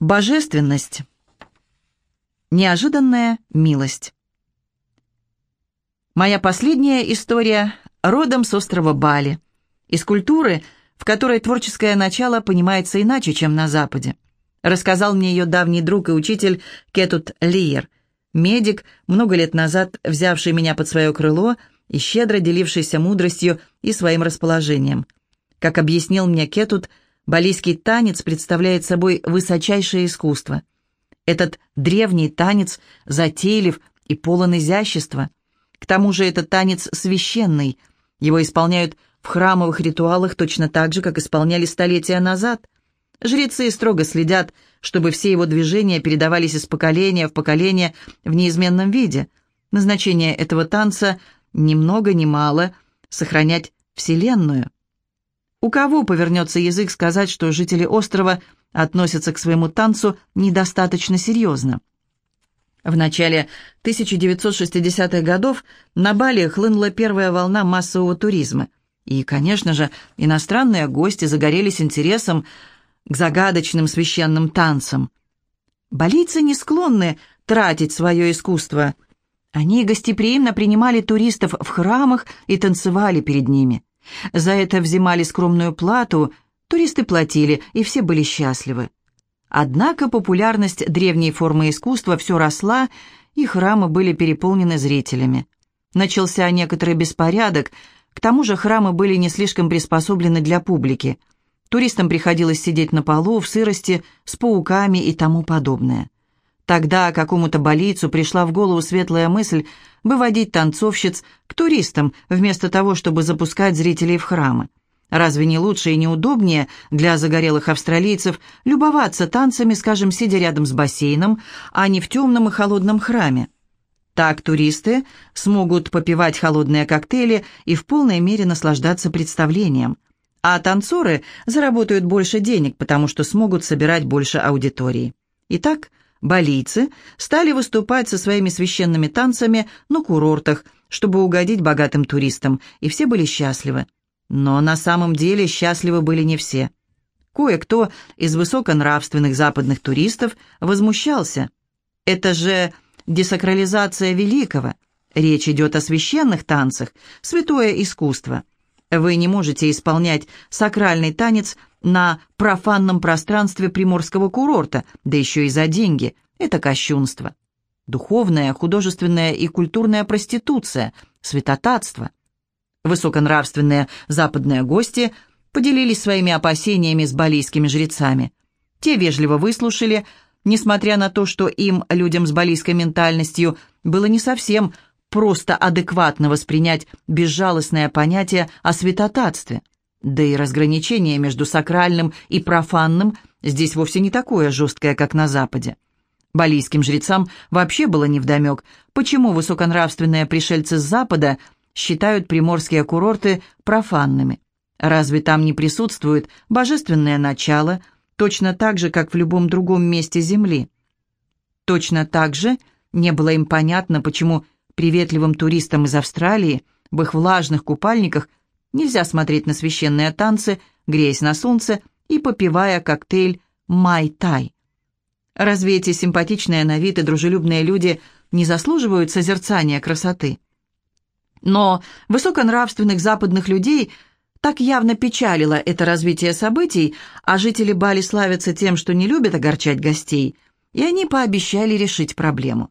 Божественность. Неожиданная милость. Моя последняя история родом с острова Бали, из культуры, в которой творческое начало понимается иначе, чем на Западе. Рассказал мне ее давний друг и учитель Кетут Лиер, медик, много лет назад взявший меня под свое крыло и щедро делившийся мудростью и своим расположением. Как объяснил мне Кетут, Балийский танец представляет собой высочайшее искусство. Этот древний танец затейлив и полон изящества. К тому же это танец священный. Его исполняют в храмовых ритуалах точно так же, как исполняли столетия назад. Жрецы строго следят, чтобы все его движения передавались из поколения в поколение в неизменном виде. Назначение этого танца ни много ни мало — сохранять Вселенную. У кого повернется язык сказать, что жители острова относятся к своему танцу недостаточно серьезно? В начале 1960-х годов на Бали хлынула первая волна массового туризма. И, конечно же, иностранные гости загорелись интересом к загадочным священным танцам. Балийцы не склонны тратить свое искусство. Они гостеприимно принимали туристов в храмах и танцевали перед ними. За это взимали скромную плату, туристы платили, и все были счастливы. Однако популярность древней формы искусства все росла, и храмы были переполнены зрителями. Начался некоторый беспорядок, к тому же храмы были не слишком приспособлены для публики. Туристам приходилось сидеть на полу, в сырости, с пауками и тому подобное. Тогда какому-то болицу пришла в голову светлая мысль выводить танцовщиц к туристам, вместо того, чтобы запускать зрителей в храмы. Разве не лучше и неудобнее для загорелых австралийцев любоваться танцами, скажем, сидя рядом с бассейном, а не в темном и холодном храме? Так туристы смогут попивать холодные коктейли и в полной мере наслаждаться представлением. А танцоры заработают больше денег, потому что смогут собирать больше аудитории. Итак, Балийцы стали выступать со своими священными танцами на курортах, чтобы угодить богатым туристам, и все были счастливы. Но на самом деле счастливы были не все. Кое-кто из высоконравственных западных туристов возмущался. Это же десакрализация великого. Речь идет о священных танцах, святое искусство. Вы не можете исполнять сакральный танец на профанном пространстве приморского курорта, да еще и за деньги. Это кощунство. Духовная, художественная и культурная проституция, святотатство. Высоконравственные западные гости поделились своими опасениями с балийскими жрецами. Те вежливо выслушали, несмотря на то, что им, людям с балийской ментальностью, было не совсем просто адекватно воспринять безжалостное понятие о святотатстве – да и разграничение между сакральным и профанным здесь вовсе не такое жесткое, как на Западе. Балийским жрецам вообще было невдомек, почему высоконравственные пришельцы с Запада считают приморские курорты профанными. Разве там не присутствует божественное начало, точно так же, как в любом другом месте Земли? Точно так же не было им понятно, почему приветливым туристам из Австралии в их влажных купальниках Нельзя смотреть на священные танцы, греясь на солнце и попивая коктейль «Май-тай». Разве эти симпатичные на вид и дружелюбные люди не заслуживают созерцания красоты? Но высоконравственных западных людей так явно печалило это развитие событий, а жители Бали славятся тем, что не любят огорчать гостей, и они пообещали решить проблему.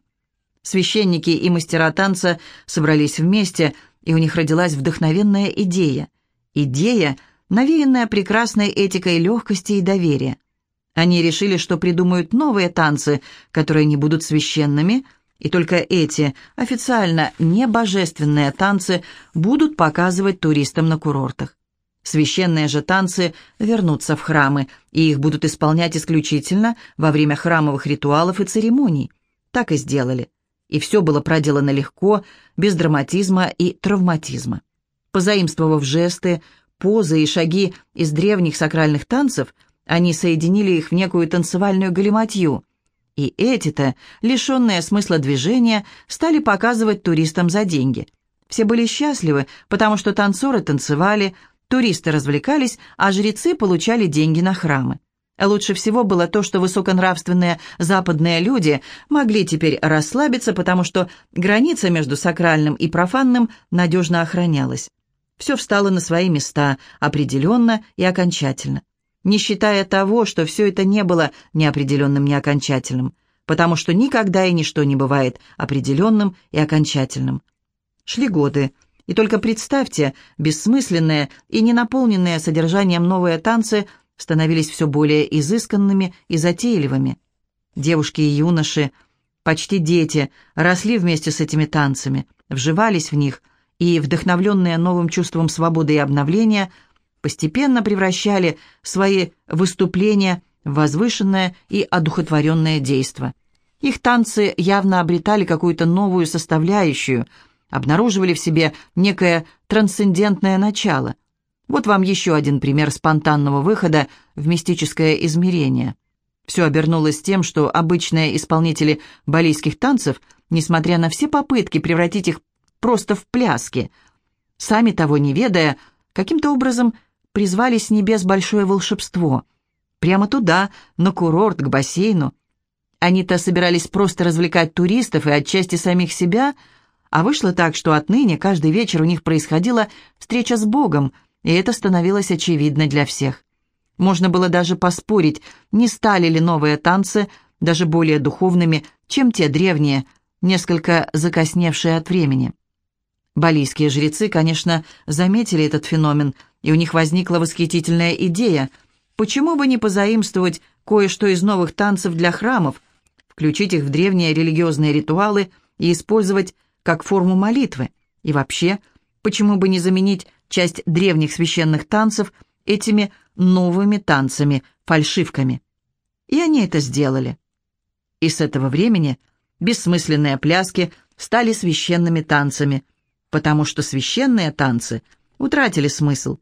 Священники и мастера танца собрались вместе – и у них родилась вдохновенная идея. Идея, навеянная прекрасной этикой легкости и доверия. Они решили, что придумают новые танцы, которые не будут священными, и только эти, официально не божественные танцы, будут показывать туристам на курортах. Священные же танцы вернутся в храмы, и их будут исполнять исключительно во время храмовых ритуалов и церемоний. Так и сделали и все было проделано легко, без драматизма и травматизма. Позаимствовав жесты, позы и шаги из древних сакральных танцев, они соединили их в некую танцевальную галиматью. И эти-то, лишенные смысла движения, стали показывать туристам за деньги. Все были счастливы, потому что танцоры танцевали, туристы развлекались, а жрецы получали деньги на храмы. Лучше всего было то, что высоконравственные западные люди могли теперь расслабиться, потому что граница между сакральным и профанным надежно охранялась. Все встало на свои места, определенно и окончательно. Не считая того, что все это не было неопределенным, ни окончательным, потому что никогда и ничто не бывает определенным и окончательным. Шли годы, и только представьте, бессмысленные и не наполненные содержанием новые танцы становились все более изысканными и затейливыми. Девушки и юноши, почти дети, росли вместе с этими танцами, вживались в них и, вдохновленные новым чувством свободы и обновления, постепенно превращали свои выступления в возвышенное и одухотворенное действо. Их танцы явно обретали какую-то новую составляющую, обнаруживали в себе некое трансцендентное начало – вот вам еще один пример спонтанного выхода в мистическое измерение. Все обернулось тем, что обычные исполнители балийских танцев, несмотря на все попытки превратить их просто в пляски, сами того не ведая, каким-то образом призвали с небес большое волшебство. Прямо туда, на курорт, к бассейну. Они-то собирались просто развлекать туристов и отчасти самих себя, а вышло так, что отныне каждый вечер у них происходила встреча с Богом – и это становилось очевидно для всех. Можно было даже поспорить, не стали ли новые танцы даже более духовными, чем те древние, несколько закосневшие от времени. Балийские жрецы, конечно, заметили этот феномен, и у них возникла восхитительная идея, почему бы не позаимствовать кое-что из новых танцев для храмов, включить их в древние религиозные ритуалы и использовать как форму молитвы, и вообще, почему бы не заменить часть древних священных танцев этими новыми танцами, фальшивками. И они это сделали. И с этого времени бессмысленные пляски стали священными танцами, потому что священные танцы утратили смысл.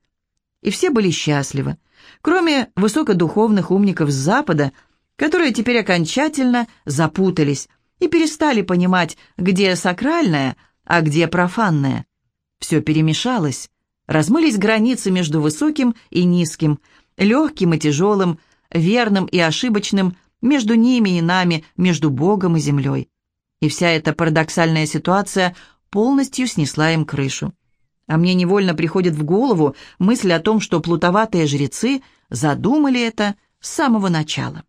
И все были счастливы, кроме высокодуховных умников с Запада, которые теперь окончательно запутались и перестали понимать, где сакральное, а где профанное. Все перемешалось, Размылись границы между высоким и низким, легким и тяжелым, верным и ошибочным, между ними и нами, между Богом и землей. И вся эта парадоксальная ситуация полностью снесла им крышу. А мне невольно приходит в голову мысль о том, что плутоватые жрецы задумали это с самого начала.